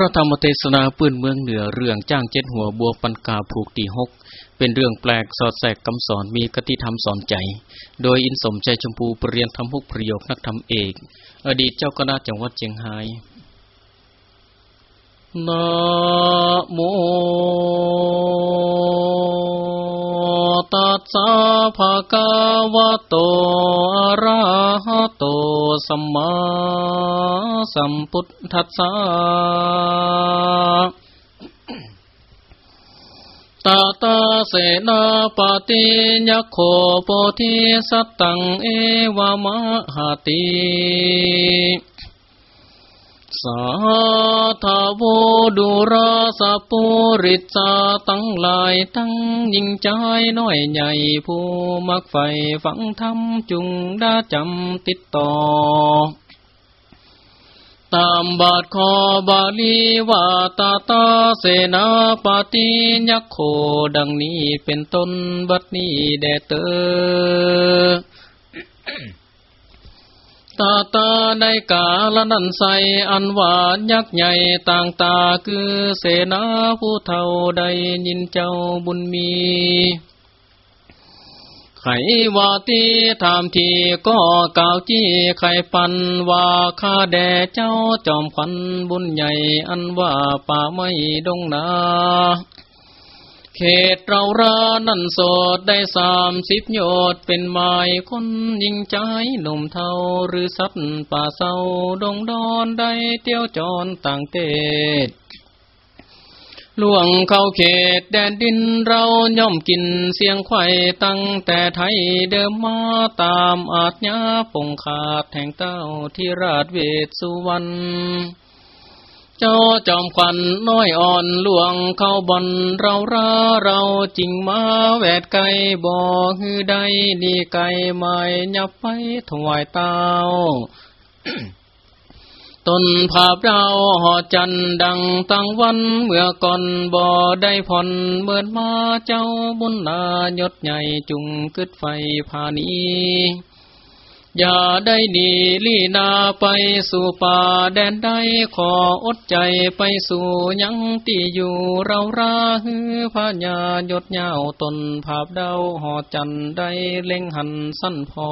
ระธรรมเทศนาปื้นเมืองเหนือเรื่องจ้างเจ็ดหัวบัวปันกาผูกตีหก เป็นเรื่องแปลกสอดแทรกคำสอนมีกติธรรมสอนใจ โดยอินสมใจชมพูปรเรียนทำพุกประโยคนักธรรมเอก อดีตเจ้าคณะจังหวัดเชียงรายนะโม ตัสสะภะคะวะโตอะระหะโตสัมมาสัมพุทธัสสะตาตาเสนาปฏิยโคโพธิสัตตังเอวามหาติ สาธาโวดุราสปุริจาตั้งหลายทั้งยิ่งใจน้อยใหญ่ผู้มักไฟฝังธรรมจุงได้จำติดต่อ ตามบาทคอบาลีวาตาตาเสนาปฏิยักโคดังนี้เป็นต้นบัดนี้แดเตอ ตาตาในกาละนันใสอันหวานยักษ์ใหญ่ต่างตาคือเสนาผู้เท่าใดยินเจ้าบุญมีไขว่าตีถามทีก็กาวจี้ไขปันว่าข้าแด่เจ้าจอมขวัญบุญใหญ่อันว่าป่าไม่ดงนา เขตเรารานั่นโสดได้สามสิบโยชน์เป็นไม้คนยิงใจหนุ่มเทาหรือสัตว์ป่าเศร้าดงดอนได้เตี้ยวจอนต่างเตศล่วงเข้าเขตแดนดินเราย่อมกินเสียงไข่ตั้งแต่ไทยเดิมมาตามอาจญาปงขาดแห่งเต้าที่ราชเวทสุวรรณ เจ้าจอมขวัญน้อยอ่อนหลวงเข้าบอนเราราเราจริงมาแวดไกลบ่อฮือใดดีไกลไม่ยับไปถวายเต้าตนภาพเราหอจันดังตั้งวันเมื่อก่อนบ่อได้ผ่อนเมื่อมาเจ้าบุญนายศใหญ่จุงกึดไฟผานี้ อย่าได้ดีลีนาไปสู่ป่าแดนใดขออดใจไปสู่ยังที่อยู่เราราฮือพญายศยาวตนภาพเดาหอจันได้เล็งหันสั้นพอ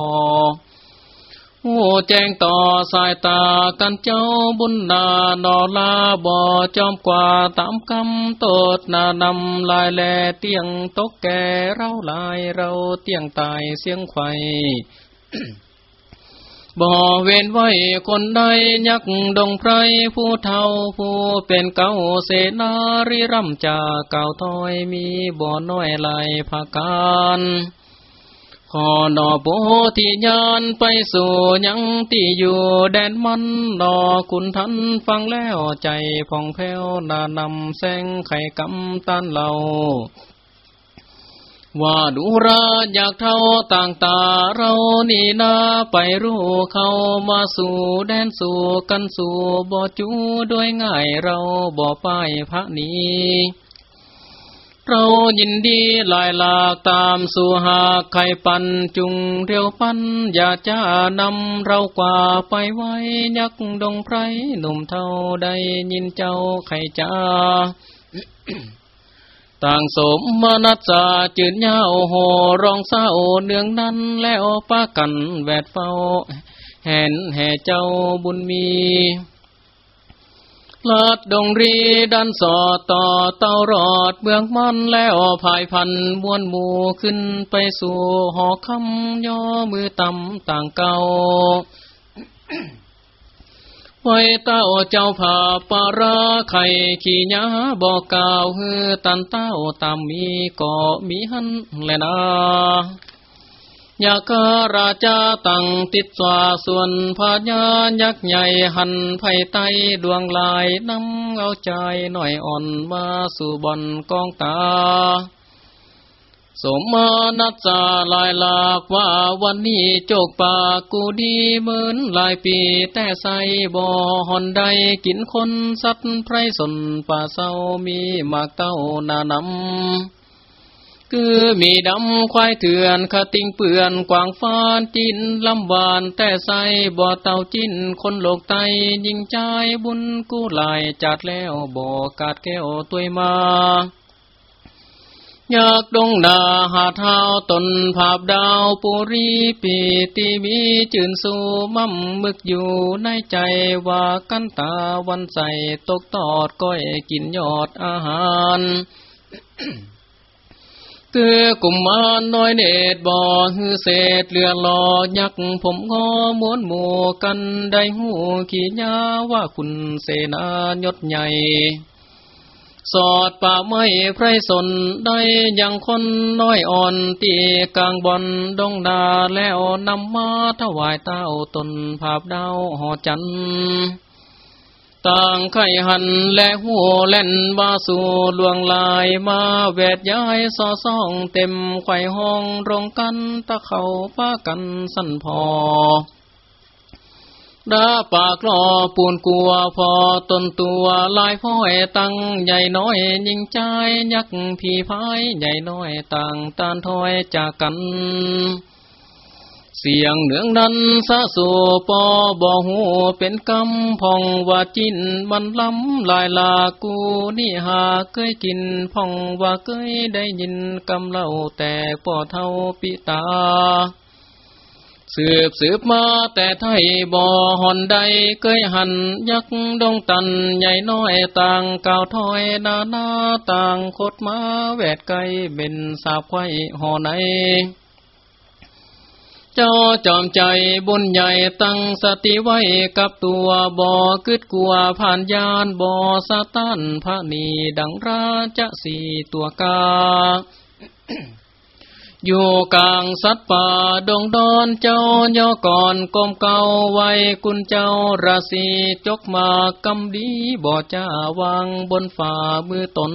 โอ้แจ้งต่อสายตากันเจ้าบุญนานอลาบ่อจอมกว่าตามคำโตดนานำลายแลเตียงตกแก่เราลายเราเตียงตายเสียงไข่ บ่เว้นไว้คนใดยักดงไพรผู้เท่าผู้เป็นเก่าเสนาริรำจาเก่าถอยมีบ่อน้อยลายภาการขอนอโพธิญาณไปสู่ยังที่อยู่แดนมันนอคุณทันฟังแล้วใจผ่องแผ้วนานำแสงไข่กำตันเหล่า ว่าดูราอยากเท่าต่างตาเรานี่นาไปรู้เข้ามาสู่แดนสู่กันสู่บ่จูด้วยง่ายเราบ่ป้ายพระนี้เรายินดีลายหลากตามสู่หากไข่ปันจุงเรียวปันอย่าจ้านำเรากว่าไปไว้ยักดงไพรหนุ่มเท่าใดยินเจ้าไข่จ้า ต่างสมมนัสจาจืดเย้าโหรองเศร้าเนืองนั้นแล้วปากันแวดเฝ้า แห่นแห่เจ้าบุญมีลาดดงรีดันสอดต่อเต้ารอดเมืองมันแล้วภายพันบวนหมู่ขึ้นไปสู่หอคำย่อมือต่ำต่างเก่า ไว้เต้าเจ้าผาปาราไข่ขี้ยาบอกกล่าวฮือตันเต้าตามมีก็มีหันแลนาอยากราชาตั้งติดสวาส่วนพาญายักษ์ใหญ่หันไผ่ไตดวงลายนำเอาใจหน่อยอ่อนมาสู่บอนกองตา สมมานัจาลายหลากว่าวันนี้โจกปากกูดีเหมือนหลายปีแต่ใส่บ่อหอนใดกินคนสัตว์ไพรสนป่าเศร้ามีหมากเต้านานำคือมีดำควายเถื่อนขติงเปื่อนกวางฟานจินลำวานแต่ใส่บ่อเต่าจินคนโลกไตยิงใจบุญกู้ลายจัดแล้วบ่อกาดแก้วตัวมา ยากดงนาหาเท้าตนภาพดาวปุรีปีตีมีจืนสูมั่มมึกอยู่ในใจว่ากันตาวันใสตกตอดก้อยกินยอดอาหารคือกุมมานน้อยเนตบ่อฮือเศษเรือลอยักผมงอม้วนหมู่กันได้หูขี้ยาว่าคุณเสนายศใหญ่ สอดป่าไม่ไพรสนได้ยังคนน้อยอ่อนตีกลางบอนดงดาแล้วนำมาถวายเต้าตนภาพดาวหอจันต่างไข่หันและหัวเล่นบาสู่ลวงลายมาแวดย้ายซอซ่องเต็มไข่ห้องรงกันตะเขาป้ากันสั่นพอ ดาปากลอปูนกัวพอตนตัวลายพ่อยตั้งใหญ่น้อยยิงใจยักผีพายใหญ่น้อยต่างตานถอยจากกัน เสียงเหนืองนั้นสะสูปอบ่หูเป็นกำพองว่าจินมันล้ำลายลากูนี่หาเคยกินพองว่าเคยได้ยินกำเล่าแต่ป่อเท่าปิตา สืบสืบมาแต่ไทยบ่อหอนใดเคยหันยักดงตันใหญ่น้อยต่างก่าวถอยนานาต่างคดมาแวดไกเป็นสาบไข่หอในเจ้าจอมใจบุญใหญ่ตั้งสติไว้กับตัวบ่อกึดกลัวผ่านยานบ่อสะตันพระนีดังราชสีตัวกา อยู่กลางสัตว์ป่าดงดอนเจ้าย่อก่อนกมเก่าไว้กุญเจ้าราศีจกมากำดีบ่จ้าวางบนฝ่ามือตน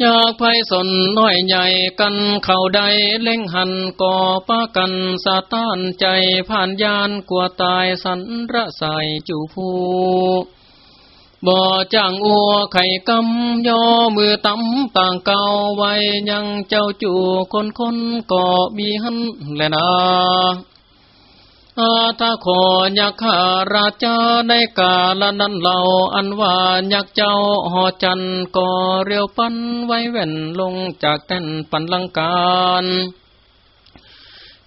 อยากไพสนน้อยใหญ่กันเข่าใดเล่งหันก่อป้ากันสาต้านใจผ่านยานกลัวตายสันระใสจูผู้ บ่จ้างอัวไข่กำย่อมือตำต่างเก่าไว้ยังเจ้าจู่คนคนก็มีหันแลนาอาถ้าขอยักขาราชาในกาลนั้นเราอันว่ายักเจ้าหอจันก็เรียวปันไว้แว่นลงจากแต้นปันลังการ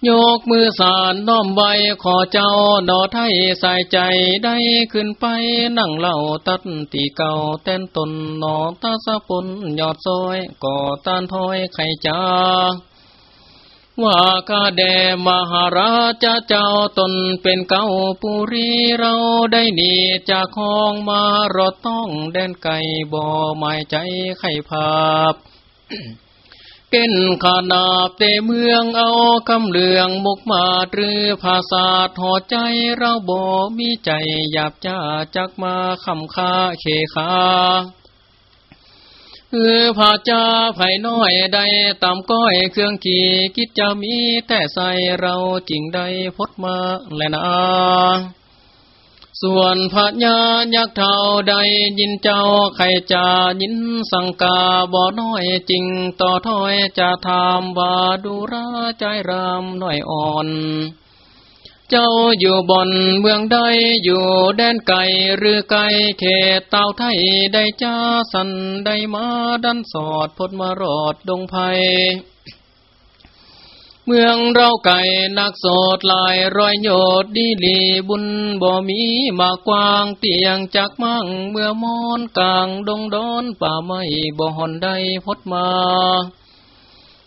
ยกมือสานน้อมใบขอเจ้าดอไทยใส่ใจได้ขึ้นไปนั่งเล่าตัดตีเก่าเต้นตนนอตาสะปนยอดซอยก่อตานถอยไข่จ้าว่าคาแดมหาราชเจ้าตนเป็นเก้าปุรีเราได้หนีจากคองมารอต้องแดนไก่บ่อหมายใจไข่ภาพ เก้นขานาบเตเมืองเอาคำเหลืองมุกมาตรือภาษาหอใจเราบ่มีใจหยาบจ้าจักมาคำคาเคาเออผาจ้าไผ่น้อยใดตามก้อยเครื่องขี่คิดจะมีแต่ใส่เราจริงใดพดมาแลนา ส่วนพระญายักเท่าใดยินเจ้าใครจะยินสังกาบ่น้อยจริงต่อถ้อยจะทำว่าดูราใจรามน้อยอ่อนเจ้าอยู่บนเมืองใดอยู่แดนไก่หรือไก่เขตเต่าไทยได้จ้าสันได้มาดันสอดพดมารอดดงไพ เมืองเราไก่นักโสดลายรอยโยดดีลีบุญบ่มีมากกวางเตียงจากมั่งเมื่อมอนกลางดงดอนป่าไม้บ่หอนได้พดมา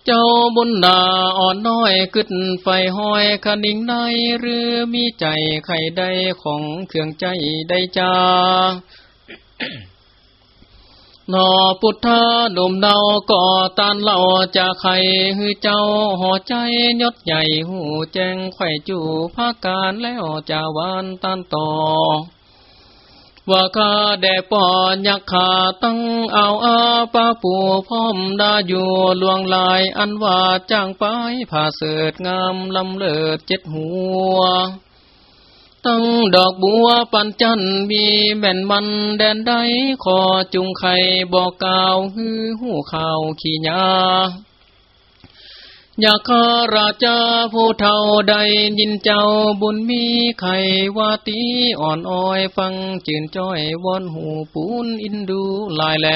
เจ้าบุญนาอ่อนน้อยกึดไฟห้อยคนิ่งในหรือมีใจไข่ใดของเครื่องใจได้จ้า นอพุทธาหนุ่มเนาก่อตานเล่าจะใครฮือเจ้าหอใจยศใหญ่หูแจ้งไข่จูภาการแล้วจะวานตันต่อว่าข้าแดปอนยักขาตั้งเอาอาปาปูพร้อมดาอยู่ลวงลายอันว่าจ้างไปผ่าเสดงามลำเลิดเจ็ดหัว ตั้งดอกบัวปันจันมีแม่นมันแดนใดขอจุงไข่บอกกล่าวฮือหูข่าวขี้ยาอยากข้าราชาผู้เท่าใดยินเจ้าบุญมีไขวาตีอ่อนอ้อยฟังจืนจ้อยวอนหูปูนอินดูลายแล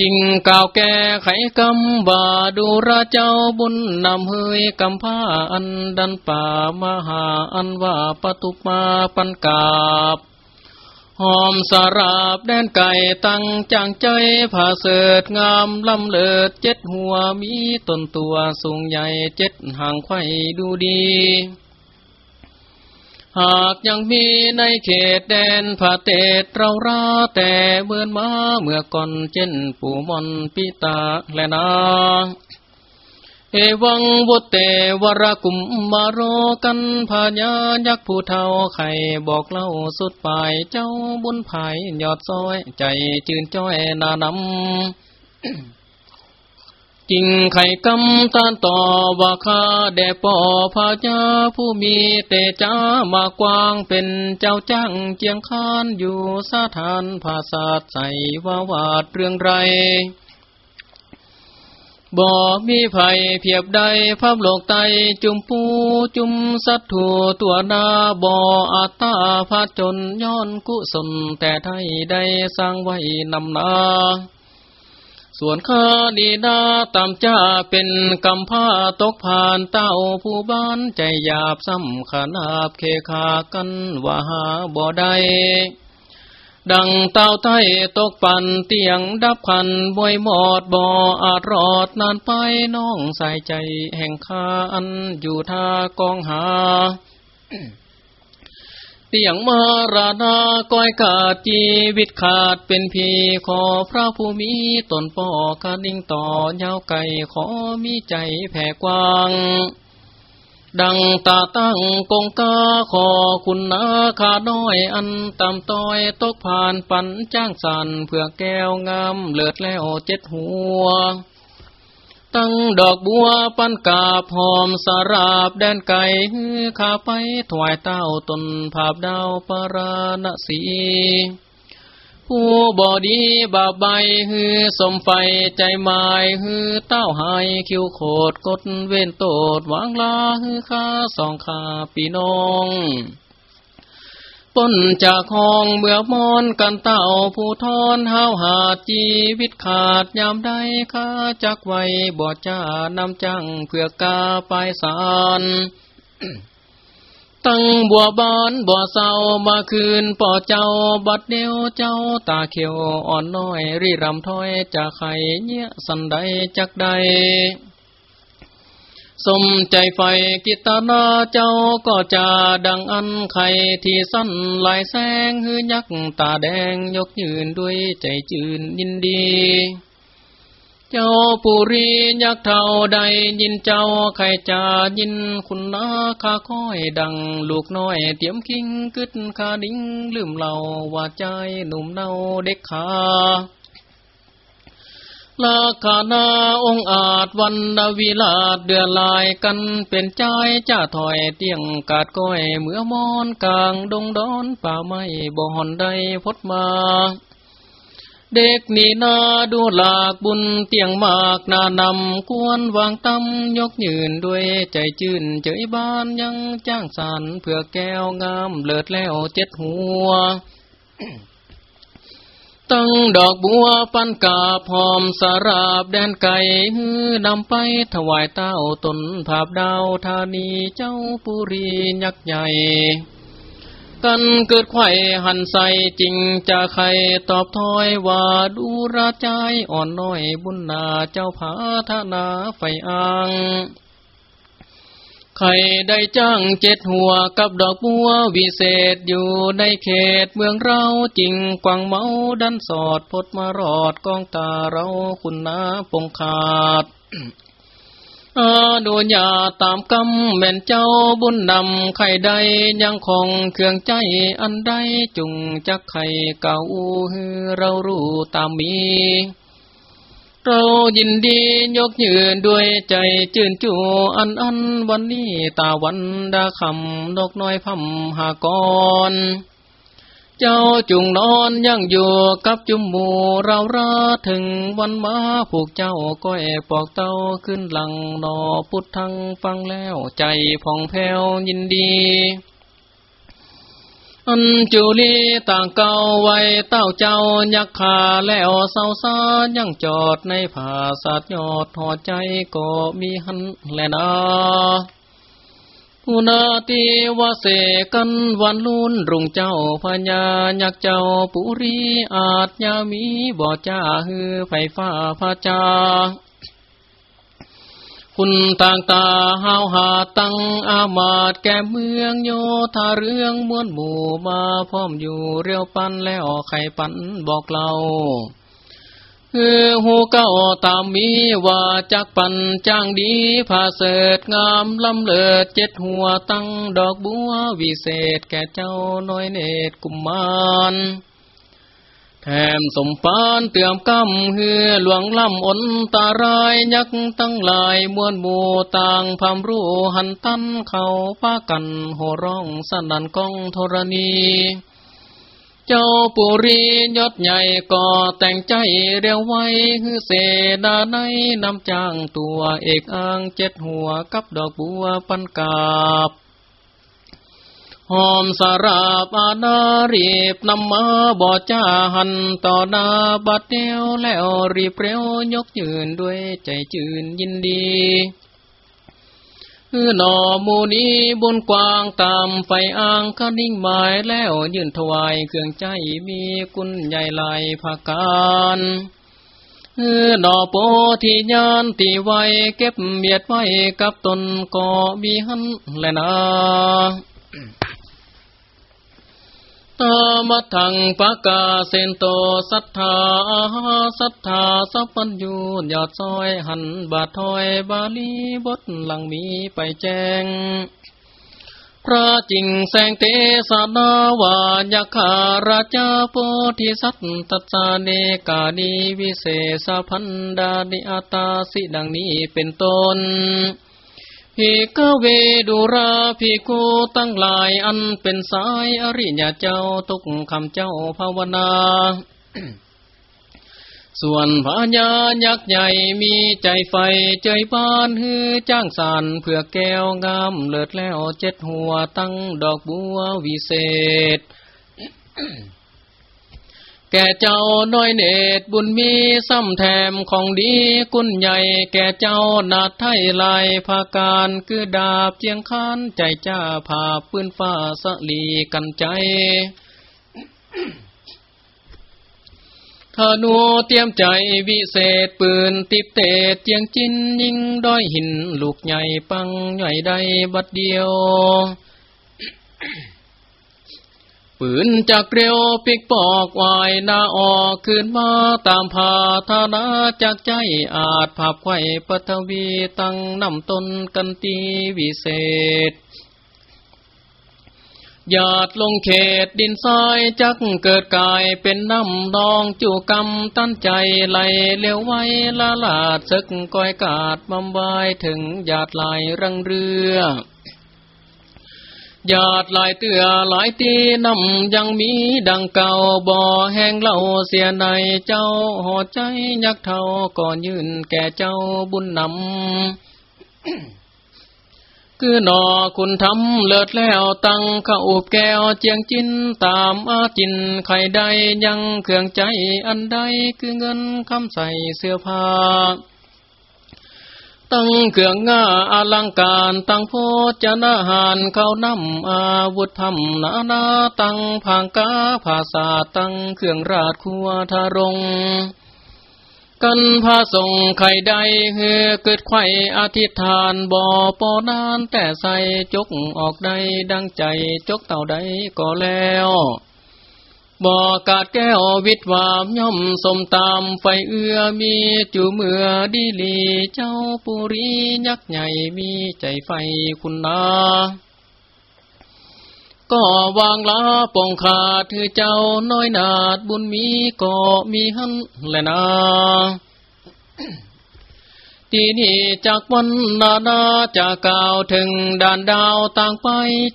จิงก่าวแก่ไขกำบาดูราเจ้าบุญนำเฮยกำผ้าอันดันป่ามหาอันว่าปตุมาปันกาบหอมสาราบแดนไก่ตั้งจางใจผ่าเสดงามลำเลิดเจ็ดหัวมีต้นตัวสูงใหญ่เจ็ดห่างไข่ดูดี หากยังมีในเขตแดนผาเตตเราราแต่เมื่อนมาเมื่อก่อนเช่นปู่มอนปิตาและนาเอวังวุเตวรกุมมาโรกันพญายักผู้เท่าไข่บอกเล่าสุดปลายเจ้าบุญภายยอดซอยใจจืนจ้อยนานำ จิงไข่กำตานต่อว่าคาแด่ป่อพาญาผู้มีเตจ้ามากวางเป็นเจ้าจ้างเจียงคานอยู่สถานภาษาใสว่าวาดเรื่องไรบ่มีไผเพียบใดภาพโลกไตจุมปูจุมสัตถูตัวนาบ่อาตาพาจนย้อนกุศลแต่ไทยได้สร้างไว้นำนา ส่วนข้าดีนาตามจ้าเป็นกำผ้าตกผ่านเต้าผู้บ้านใจหยาบซ้ำขนาบเคขากันว่าหาบ่ได้ดังเต้าไทยตกปันเตียงดับขันบวยหมอดบ่ออาจรอดนานไปน้องใส่ใจแห่งคาอันอยู่ท่ากองหา เตียงมาราดาก้อยกาดจีวิตขาดเป็นพีขอพระภูมิตนป่อคาดิ่งต่อยาวไก่ขอมีใจแผ่กว้าง ดังตาตั้งกงกาขอคุณนาขาน้อยอันตำต้อยตกผ่านปันจ้างสันเพื่อแก้วงามเลิดแล้วเจ็ดหัว ตั้งดอกบัวปันกาบหอมสาราบแดนไก่ข้าไปถวายเต้าตนภาพดาวปราณสีผู้บอดีบาใบฮือสมไฟใจหมายฮือเต้าหายคิวโคดกดเว้นโตดวางลาฮือข้าสองขาปีน้อง ปนจากห้องเมื่อมอนกันเต่าผู้ทอนห้าวหาจีวิตขาดยามใดข้าจักไว้บอดจ้านำจังเพื่อกาไปสารตั้งบัวบานบัวเศร้ามาคืนป่อเจ้าบัดเดียวเจ้าตาเขียวอ่อนน้อยรีรำถ้อยจากไข่เนี้ยสันใดจักใด สมใจไฟกิตนาเจ้าก็จะดังอันไข่ที่สั้นลายแสงหือยักตาแดงยกยืนด้วยใจจืนยินดี เจ้าปุรียักเท่าใดยินเจ้าใครจะยินคุณนาข้าค่อยดังลูกน้อยเตรียมคิงกึดคาดิ้งลืมเหล่าว่าใจหนุ่มเนาเด็กขา ลาคานาองอาจวันดาวิลาดเดือลายกันเป็นใจจ้าถอยเตียงกาดก้อยเมื่อมอนกลางดงดอนป่าไม้บ่อนใดพดมาเด็กนี่นาดูหลากบุญเตียงมากนานำควรวางตั้มยกยืนด้วยใจจื่นเจยบ้านยังจ้างสารเพื่อแก้วงามเลิศแล้วเจ็ดหัว ตั้งดอกบัวปันกาพร้อมสาราบแดนไก่ฮือนำไปถวายเต้าตนภาพดาวธานีเจ้าปุรียักษ์ใหญ่ กันเกิดไข่หันใสจริงจะใครตอบถอยว่าดูราใจอ่อนน้อยบุญนาเจ้าผาธนาไฟอ่าง ใครได้จ้างเจ็ดหัวกับดอกบัววิเศษอยู่ในเขตเมืองเราจริงกวางเมาดันสอดพดมารอดกองตาเราคุณนาปงขาดอาดูญาตามกำแม่นเจ้าบุญนำไข่ใดยังคงเครื่องใจอันใดจุงจักไข่เก่าเรารู้ตามมี เรายินดียกยืนด้วยใจจื่นจูอันอันวันนี้ตาวันดาคำนกน้อยพัมหากร เจ้าจุงนอนยังอยู่กับจุมหมูเราราถึงวันมาผูกเจ้าก็แอกปอกเต้าขึ้นหลังนอพุทธังฟังแล้วใจผ่องแผ้วยินดี อันจุลีต่างเก่าไว้เต้าเจ้ายักขาแล้วเศร้าซายังจอดในผาสัตยอดหอใจก็มีหันแลนาอุนาติวเสกันวันลุนรุงเจ้าพญายักเจ้าปุรีอาจยามีบ่จ้าฮือไฟฟ้าพระจา คุณต่างตาหาวหาตั้งอามาตแก่เมืองโยธาเรื่องมวนหมู่มาพร้อมอยู่เรียวปันแล้วไข่ปันบอกเราคือหูเก้าตามมีว่าจักปันจ้างดีผาเสดงามลำเลิดเจ็ดหัวตั้งดอกบัววิเศษแก่เจ้าน้อยเนตรกุมมาร แถมสมปานเตื่อมกำเฮือหลวงล่ำอนตารายยักตั้งหลายมวลหมู่ต่างพามรู้หันตันเขาพากันโหร้องสนันกองธรณี เจ้าปุรียศใหญ่ก็แต่งใจเรียวไว้ฮือเสดาในนำจ้างตัวเอกอ้างเจ็ดหัวกับดอกบัวปันกาบ หอมสาราบอาณารีบนำมาบ่จ้าหันต่อนาบัดเดียวแล้วรีบเร็วยกยืนด้วยใจจืนยินดีหน่อมูนีบนกวางตามไฟอ่างก็นิ่งหมายแล้วยืนถวายเครื่องใจมีกุญใหญ่ลายภาการหนอโปที่ยานตีไว้เก็บเบียดไว้กับตนก็มีหันแลนะ ตามัทังปะกาเซนโตสัทธาสัทธาสัพพัญญูยอดซอยหันบาทถอยบาลีบทหลังมีไปแจ้ง พระจิงแสงเตสนาวายคาราชาโพธิสัตตัสาเนกาดีวิเศษพันดาดิอาตาสิดังนี้เป็นต้น ภิกเวดุราภิกูตั้งหลายอันเป็นสายอริยเจ้าทุกคำเจ้าภาวนา ส่วนพญายักษ์ใหญ่มีใจไฟใจบานฮือจ้างสารเพื่อแก้วงามเลิศแล้วเจ็ดหัวตั้งดอกบัววิเศษ แก่เจ้าน้อยเนตรบุญมีซ้ำแถมของดีกุญใหญ่ แก่เจ้านาไทยลายภาการคือดาบเจียงคานใจจ้าผาปืนฟ้าสลีกันใจธนูเตรียมใจวิเศษปืนติบเตดเจียงจินยิงด้อยหิน ลูกใหญ่ปังใหญ่ใดบัดเดียว ปืนจากเรียวปิกปอกวายนาออกขึ้นมาตามพาธนาจากใจอาจผับไข่ปฐวีตั้งนำตนกันตีวิเศษหยาดลงเขตดินทรายจักเกิดกายเป็นน้ำนองจูกรรมตั้นใจไหลเลี้ยวไว้ละลาดซึกก้อยกาดบำบายถึงหยาดไหลรังเรือ หยาดลายเตือหลายตีนำยังมีดังเก่าบ่อแห้งเล่าเสียในเจ้าหอใจยักเท่าก่อนยืนแก่เจ้าบุญนำคือหนอคุณทำเลิศแล้วตั้งข้าอุบแก้วเจียงจินตามอาจินไข่ใดยังเครื่องใจอันใดคือเงินคำใส่เสื้อผ้า ตั้งเครื่องง่าอลังการตั้งโพจนาหารเข้านำอาวุธธรรมนานาตั้งผางกาภาษาตั้งเครื่องราชคัวทารงกันพาส่งไข่ใดเฮือเกิดไข่อธิษฐานบ่อปอนานแต่ใส่จกออกได้ดังใจจกเต่าใดก็แล้ว บ่อกาดแก้ววิทวามย่อมสมตามไฟเอื้อมีจูเมื่อดีลีเจ้าปุรียักษ์ใหญ่มีใจไฟคุณนาก็วางลาปองขาดถือเจ้าน้อยนาดบุญมีก็มีหันแลนา ที่นี้จากวันนานาจะกล่าวถึงด่านดาวต่างไป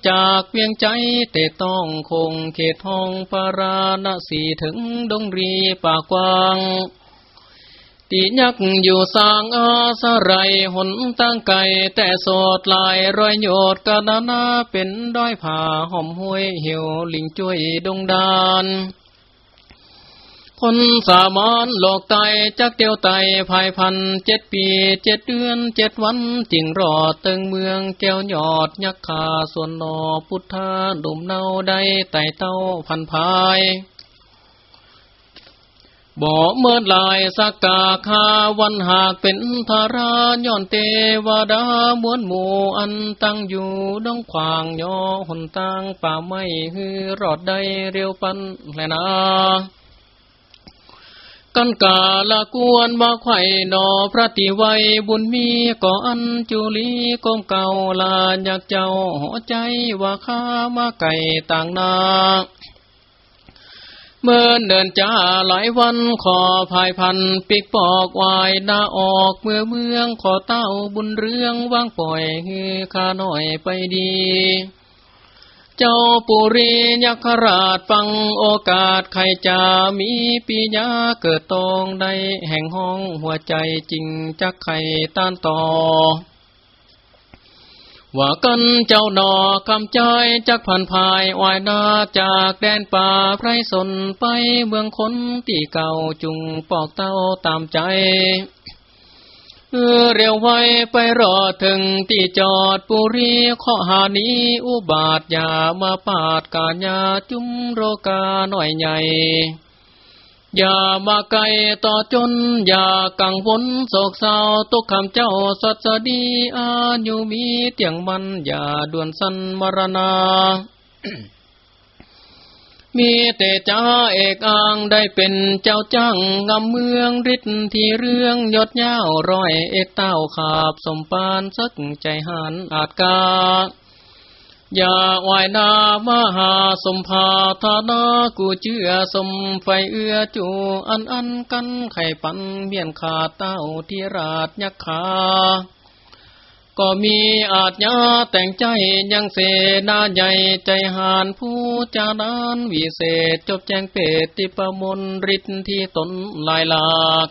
จากเวียงใจแต่ต้องคงเขตห้องปาราณสีถึงดงรีปากกว้างตียักอยู่สร้างอาสไรหนตั้งไก่แต่โสดลายรอยโยดกะนานาเป็นด้อยผ่าหอมห้วยเหี่ยวลิงจุ้ยดงดาน คนสามานโลอกไตจักเตียวไตภายพันเจ็ดปีเจ็ดเดือนเจ็ดวันจิงรอดตึงเมืองแก้วยอดยักขาส่วนนอพุทธาดุมเนาได้ไต่เต้าพันพายบ่เมื่อลายสักกาคาวันหากเป็นธาราย้อนเตวดามวนหมู่อันตั้งอยู่ดองขวางย่อหนตั้งป่าไม่ฮือรอดได้เร็วปันแลนา กันกาละกวนมาไข่นอพระติไวบุญมีก่ออันจุลีก้มเก่าลาอยากเจ้าหัวใจว่าข้ามาไก่ต่างนาเมื่อเดินจ้าหลายวันขอภายพันปิกปอกวายนาออกเมื่อเมืองขอเต้าบุญเรื่องว่างปล่อยฮือข้าหน่อยไปดี เจ้าปุรียักราชฟังโอกาสใครจะมีปีญาเกิดตองใดแห่งห้องหัวใจจริงจักไขต้านต่อ ว่ากันเจ้าหนอคำใจจักผ่านภายวายนาจากแดนป่าไพรสนไปเมืองคนตีเก่าจุงปอกเต้าตามใจ เออเร็วไวไปรอถึงที่จอดปุรีข้อหานี้อุบาทยามาปาดกาญาจุมโรกาหน่อยใหญ่ อย่ามาไกลต่อจน อย่ากังวลโศกเศร้าตกคำเจ้าสัสดีอายุมีเตียงมัน อย่าด่วนสันมรณา มีแต่จ้าเอกอ่างได้เป็นเจ้าจ้างงำเมืองฤทธิ์ที่เรื่องยศเย้าร้อยเอกเต้าขาบสมปานสักใจหันอาจกาอย่าวายนามหาสมภาธานากูเชื่อสมไฟเอื้อจูอันอันกันไข่ปันเมียนขาเต้าที่ราชยักขา ก็มีอาจญาแต่งใจยังเสนาใหญ่ใจหานผู้จานานวิเศษจบแจงเปตติปมนฤทธิ์ที่ตนลายหลาก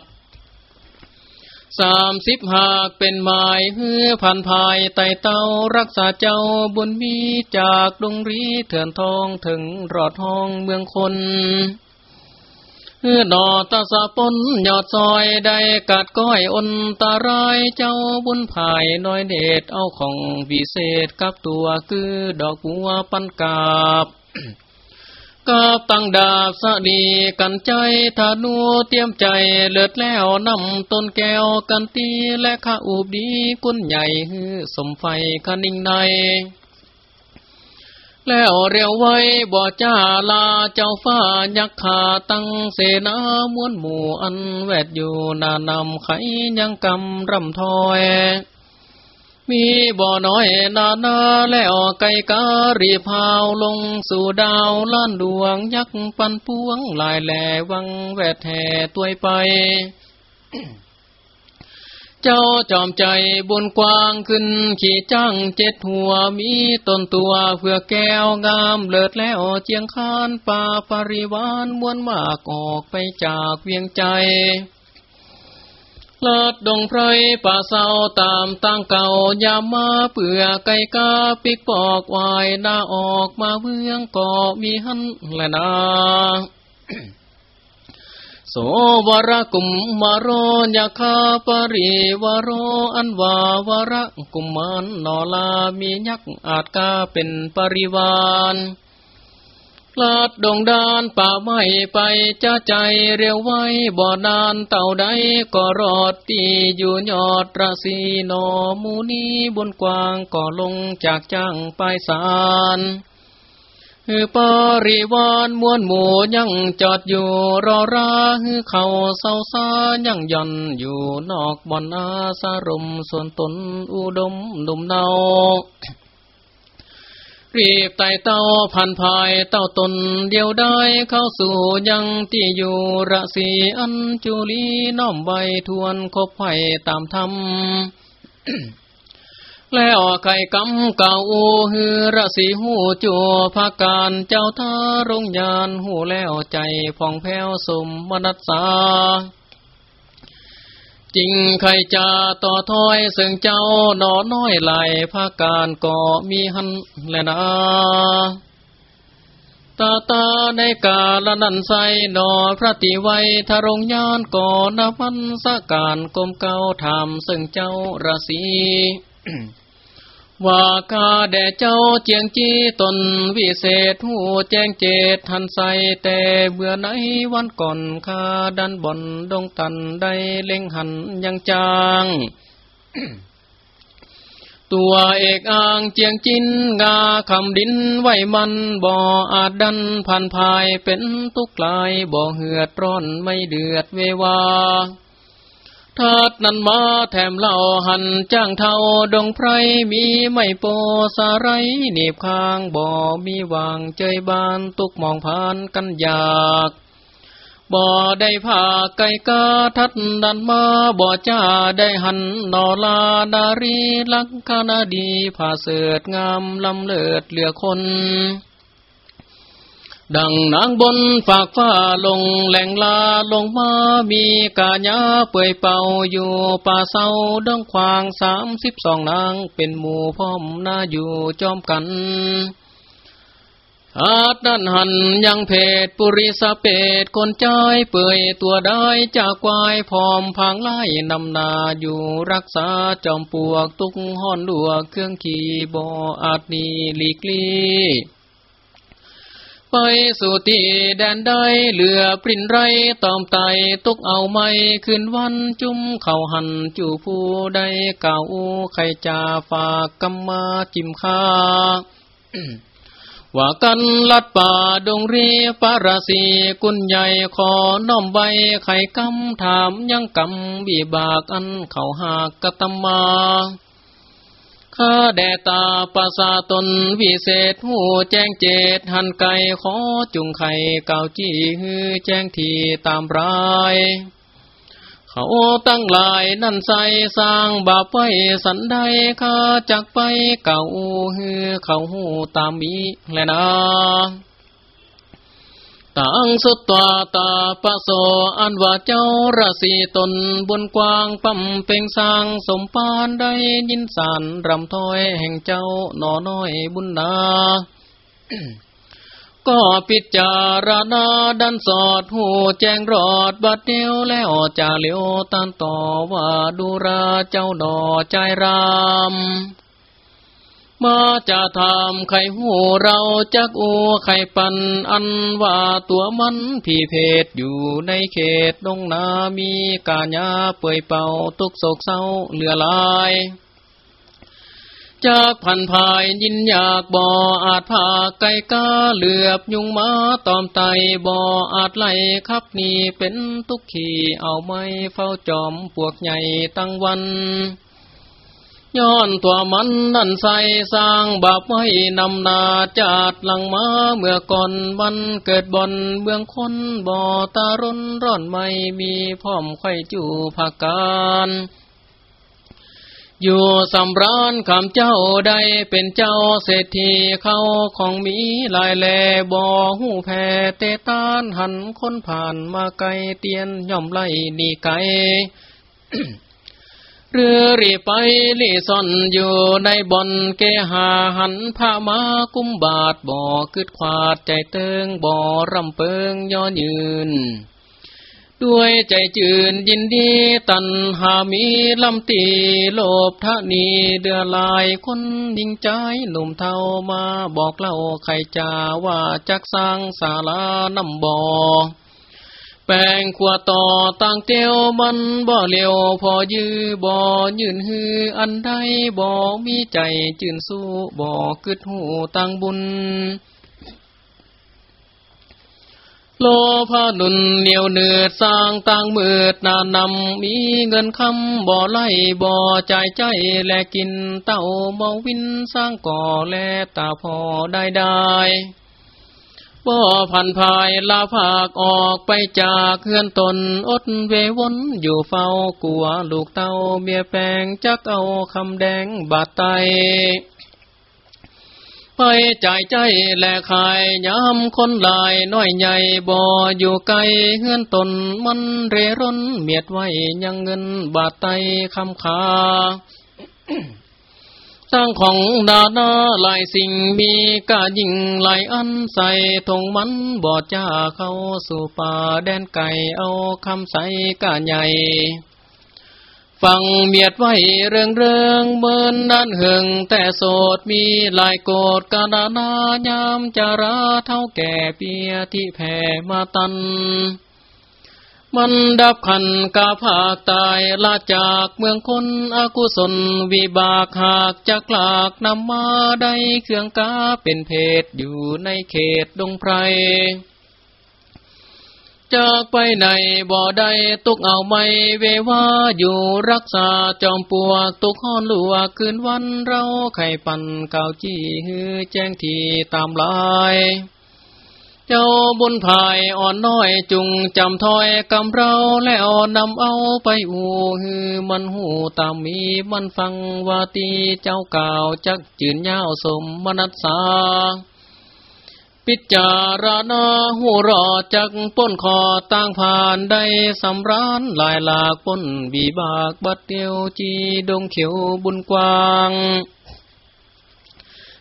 สามสิบหากเป็นหมายเฮือพันภายไต่เต้ารักษาเจ้าบุญมีจากดงรีเถื่อนทองถึงรอดห้องเมืองคน ฮือนอตาสะปนยอดซอยได้กัดก้อยอนตารายเจ้าบุญภายน้อยเดชเอาของวิเศษกับตัวคือดอกบัวปันกาบกับตั้งดาบสดีกันใจธนูเตรียมใจเลิดแล้วนำต้นแก้วกันตีและข้าอุบดีกุนใหญ่ฮือสมไฟคนิ่งใน แล้วเรียวไว้บ่จ้าลาเจ้าฟ้ายักขาตั้งเสนามวนหมู่อันแวดอยู่นานำไขยังกำรำถอย มีบ่อน้อยนานาแล้วไก่การีพาวลงสู่ดาวล้านดวงยักษ์ปันพวงลายแหลวังแวดแห่ตัวไป เจ้าจอมใจบนกว้างขึ้น ขี่จ้างเจ็ดหัวมีต้นตัวเพื่อแก้วงามเลิศแล้วเจียงคานป่าปริวานมวนมากออกไปจากเวียงใจลาดดงไพรป่าเศร้าตามตั้งเก่ายามมาเปื่อไก่กาปิกปอกวายหน้าออกมาเมืองก็มีหันและนา โสวรกุมมารยาคาปริวโรอันวาวรกุมมันนอลามียักษ์อาจกาเป็นปริวานลาดดงดานป่าไม้ไปจะใจเร็วไว้บ่อนานเต่าใดก็รอดตีอยู่ยอดระสีนอมูนีบนกวางก็ลงจากจ้างไปสาร ฮือปริวานมวนหมูยังจอดอยู่รอราฮือเขาเศร้าซายังย่อนอยู่นอกบ่อนอาสารมส่วนตนอุดมดุมเนารีบไต่เต้าพันภายเต้าตนเดียวได้เข้าสู่ยังที่อยู่ระสีอันจุลีน้อมใบทวนคบไผ่ตามธรรม แล้วไข่กำเก่าฮือระสีหูจัวภาการเจ้าท่ารงยานหูแล้วใจผ่องแผ้วสมมนัสสาจริงใครจะต่อถอยซึ่งเจ้าหนอน้อยไหลภาการก็มีหันแลนะตาตาในกาละนันใสนอพระติไวทรงยานก่อนพันสการกลมเก้าทำซึ่งเจ้าราศี ว่ากาแด่เจ้าเจียงจีตนวิเศษหูแจ้งเจตทันใสแต่เบื่อไหนวันก่อนคาดันบ่อนดงตันได้เล็งหันยังจางตัวเอกอ่างเจียงจินงาคำดินไว้มันบ่ออาจดันพันภายเป็นตุกลายบ่อเหือดร้อนไม่เดือดเววา ทัดนันมาแถมเล่าหันจ้างเทาดงไพรมีไม่โปสาไรหนีบข้างบ่มีวางเจยบานตุกมองผ่านกันอยากบ่ได้ผ่าไก่กาทัดดันมาบ่จ้าได้หันนอลาดารีลักคณาดีผ่าเสือดงามลำเลิศเหลือคน ดังนางบนฝากฟ้าลงแหล่งลาลงมามีกาญาเปื่อยเป่าอยู่ป่าเศร้าดงควางสามสิบสองนางเป็นหมู่พ่อมนาอยู่จอมกัน อาดนันหันยังเพศปุริสเปตคนใจเปื่อยตัวได้จากควายพร้อมพังไล่นำนาอยู่รักษาจอมปวกตุกห่อนดัวเครื่องขี่บ่อาจนีหลีกลี่ ไปสู่ตีแดนได้เหลือปรินไรตอมไตตุกเอาไม่คืนวันจุ้มเข่าหันจูผู้ใดเก่าใครจะฝากกำมาจิมคาว่ากันลัดป่าดงรีปาราสีกุญใหญ่ขอน้อมใบไข่กำถามยังกำบีบากอันเข่าหากกตมาาแดตาปาสาตนวิเศษหูแจ้งเจตหันไก่ขอจุงไข่เก่าจี้ฮือแจ้งทีตามรายเขาตั้งลายนั่นใสสร้างบาปไว้สันใดข้าจักไปเก่าฮือเขาหูตามมีแลนะ ตังสุตตวตาปะโสอันว่าเจ้าราศีตนบนกวางปั๊มเป่งสร้างสมปานได้ยินสารรำถอยแห่งเจ้าหนอน้อยบุญนาก็ปิจารณาดันสอดหูแจ้งรอดบัดเดียวแล้วจะเลียวตันต่อว่าดูราเจ้าดอใจราม มาจะทำไข่หูเราจักอูไข่ปันอันว่าตัวมันผีเพศอยู่ในเขตดงนามีกาญาเปื่อยเป่าตุกโศกเศร้าเหลือลายจากพันภายยินอยากบ่ออาจพาไก่กาเหลือบยุงมาตอมไตบ่ออาจไหล่ขับนี่เป็นตุกขี่เอาไม้เฝ้าจอมปวกใหญ่ตั้งวัน ย้อนตัวมันนั่นใสสร้างบาปไว้นำนาจาดหลังมาเมื่อก่อนวันเกิดบอนเบื้องคนบ่อตาร้นร้อนไม่มีพร้อมไข่จูภากการอยู่สำรานคำเจ้าใดเป็นเจ้าเศรษฐีเขาของมีลายแลบ่อหูแพ่เตตานหันคนผ่านมาไกลเตียนย่อมไล่นีไก เรือรีไปลี่ซ่อนอยู่ในบ่อนเกหาหันผ้ามากุ้มบาดบ่อกึดขวาดใจเติงบ่อรำเปิงย้อนยืน ด้วยใจจืนยินดีตันหามีลำตีโลบทะนีเดือลายคนยิงใจหนุ่มเทามาบอกเล่าใครจาว่าจักสร้างศาลานำบ่อ แปงขวต่อต่างเตียวมันบ่เลียวพอยื้อบ่ยืนฮืออันใดบ่มีใจจืนสู้บ่กึดหูต่างบุญ โลภานุนเหนียวเนือดสร้างต่างมืดนานำมีเงินคำบ่อไล่บ่อใจใจแลกินเต้าเมาวินสร้างก่อแลตาพอได้ได้ บ่พันภายลาภาคออกไปจากเฮือนตนอดเววนอยู่เฝ้ากลัวลูกเต้าเมียแปงจักเอาคำแดงบาดไตไปใจใจแลขายย้ำคนลายน้อยใหญ่บ่ออยู่ไกลเฮือนตนมันเรร่นเมียดไว้ยังเงินบาดไตคำขา สร้างของดาดาหลายสิ่งมีกายิงหลายอันใส่ทงมันบอดจ้าเข้าสู่ป่าแดนไก่เอาคำใส่กาใหญ่ ฟังเมียดไว้เรื่องเรื่องเมินนันเหิงแต่โสดมีหลายโกดกาดานายามจาราเท่าแก่เปียที่แผ่มาตัน มันดับขันกาภาคตายลาจากเมืองคนอกุศลวิบากหากจากหลากนำมาได้เครื่องกาเป็นเพศอยู่ในเขตดงไพรจากไปในบ่อใดตุกเอาไม่เวว่าอยู่รักษาจอมปวกตุกห้อนลัวคืนวันเราไข่ปันเกาจี้ฮือแจ้งทีตามลาย เจ้าบุญภายอ่อนน้อยจุงจำถอยกำเราแล้วนำเอาไปอูฮือมันหูตามมีมันฟังวาตีเจ้าก่าวจักจืนยาวสมมนัสสาปิจารณาหูรอจักป้นคอต่างผ่านได้สำรานลายหลากป้นบีบากบัดเดียวจีดงเขียวบุญกว้าง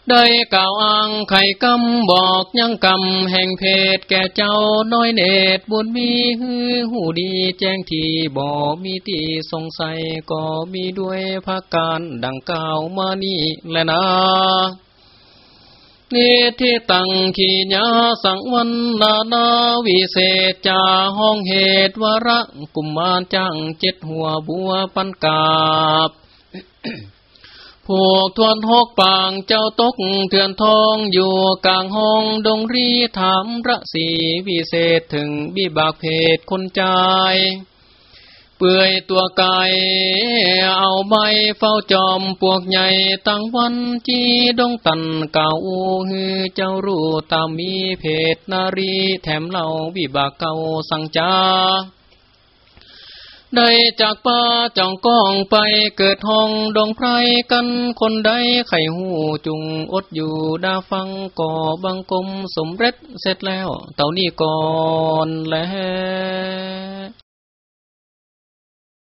ได้กล่าวอ้างไข่กำบอกยังกำแห่งเพศแก่เจ้าน้อยเนตรบุญมีฮือหูดีแจ้งทีบ่มีที่สงสัยก็มีด้วยภาการดังกล่าวมานี่แลนะนิทิตังขีญาสังวันนานาวิเศษจาห้องเหตุวระกุมมารจังเจ็ดหัวบัวปันกาบ พวกทวนหกปางเจ้าตกเถื่อนทองอยู่กลางห้องดงรีถามระสีวิเศษถึงบิบากเพศคนใจเปื่อยตัวกายเอาใบเฝ้าจอมพวกใหญ่ตั้งวันจีดงตันเก่าฮือเจ้ารู้ตามมีเพศนารีแถมเล่าวิบากเก่าสังจา ได้จากป่าจ้องก้องไปเกิดห้องดงไพรกันคนใดไข่หูจุงอดอยู่ดาฟังก่อบังกลมสมเร็จเสร็จแล้ว เต่านี่ก่อนแล้ว